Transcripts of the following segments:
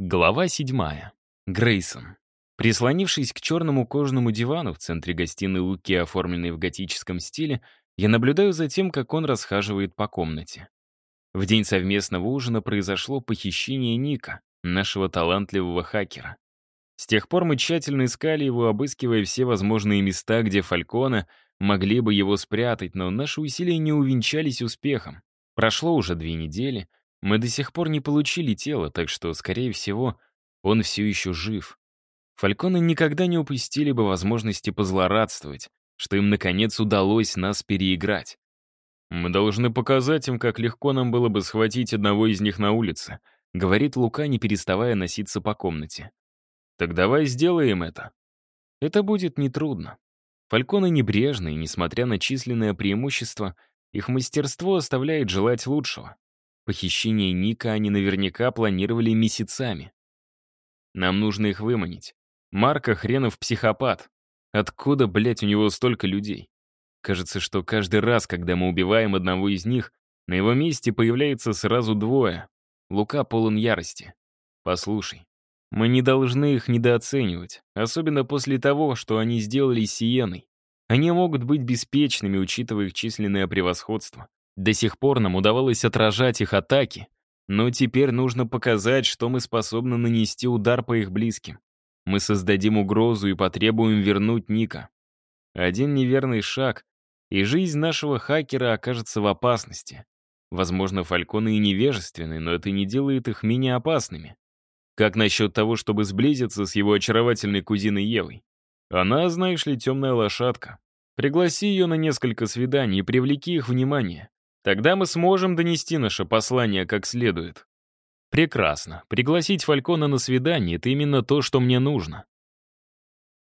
Глава седьмая. Грейсон. Прислонившись к черному кожаному дивану в центре гостиной Луки, оформленной в готическом стиле, я наблюдаю за тем, как он расхаживает по комнате. В день совместного ужина произошло похищение Ника, нашего талантливого хакера. С тех пор мы тщательно искали его, обыскивая все возможные места, где Фалькона могли бы его спрятать, но наши усилия не увенчались успехом. Прошло уже две недели, мы до сих пор не получили тело, так что, скорее всего, он все еще жив. Фальконы никогда не упустили бы возможности позлорадствовать, что им, наконец, удалось нас переиграть. «Мы должны показать им, как легко нам было бы схватить одного из них на улице», говорит Лука, не переставая носиться по комнате. «Так давай сделаем это». Это будет нетрудно. Фальконы небрежны, и, несмотря на численное преимущество, их мастерство оставляет желать лучшего. Похищение Ника они наверняка планировали месяцами. Нам нужно их выманить. Марка хренов психопат. Откуда, блядь, у него столько людей? Кажется, что каждый раз, когда мы убиваем одного из них, на его месте появляется сразу двое. Лука полон ярости. Послушай, мы не должны их недооценивать, особенно после того, что они сделали с Сиеной. Они могут быть беспечными, учитывая их численное превосходство. До сих пор нам удавалось отражать их атаки, но теперь нужно показать, что мы способны нанести удар по их близким. Мы создадим угрозу и потребуем вернуть Ника. Один неверный шаг, и жизнь нашего хакера окажется в опасности. Возможно, фальконы и невежественны, но это не делает их менее опасными. Как насчет того, чтобы сблизиться с его очаровательной кузиной Евой? Она, знаешь ли, темная лошадка. Пригласи ее на несколько свиданий и привлеки их внимание. Тогда мы сможем донести наше послание как следует. Прекрасно. Пригласить Фалькона на свидание — это именно то, что мне нужно.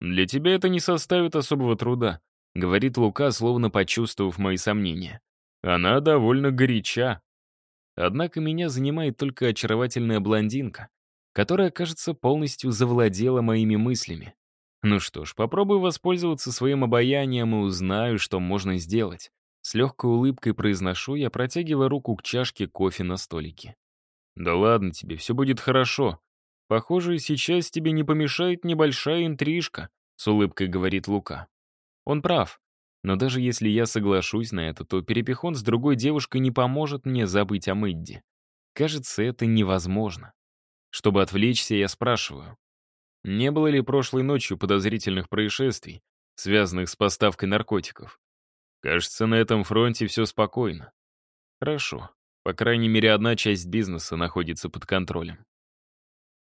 Для тебя это не составит особого труда, — говорит Лука, словно почувствовав мои сомнения. Она довольно горяча. Однако меня занимает только очаровательная блондинка, которая, кажется, полностью завладела моими мыслями. Ну что ж, попробую воспользоваться своим обаянием и узнаю, что можно сделать. С легкой улыбкой произношу я, протягивая руку к чашке кофе на столике. «Да ладно тебе, все будет хорошо. Похоже, сейчас тебе не помешает небольшая интрижка», с улыбкой говорит Лука. Он прав. Но даже если я соглашусь на это, то перепихон с другой девушкой не поможет мне забыть о Мэдди. Кажется, это невозможно. Чтобы отвлечься, я спрашиваю. Не было ли прошлой ночью подозрительных происшествий, связанных с поставкой наркотиков? Кажется, на этом фронте все спокойно. Хорошо. По крайней мере, одна часть бизнеса находится под контролем.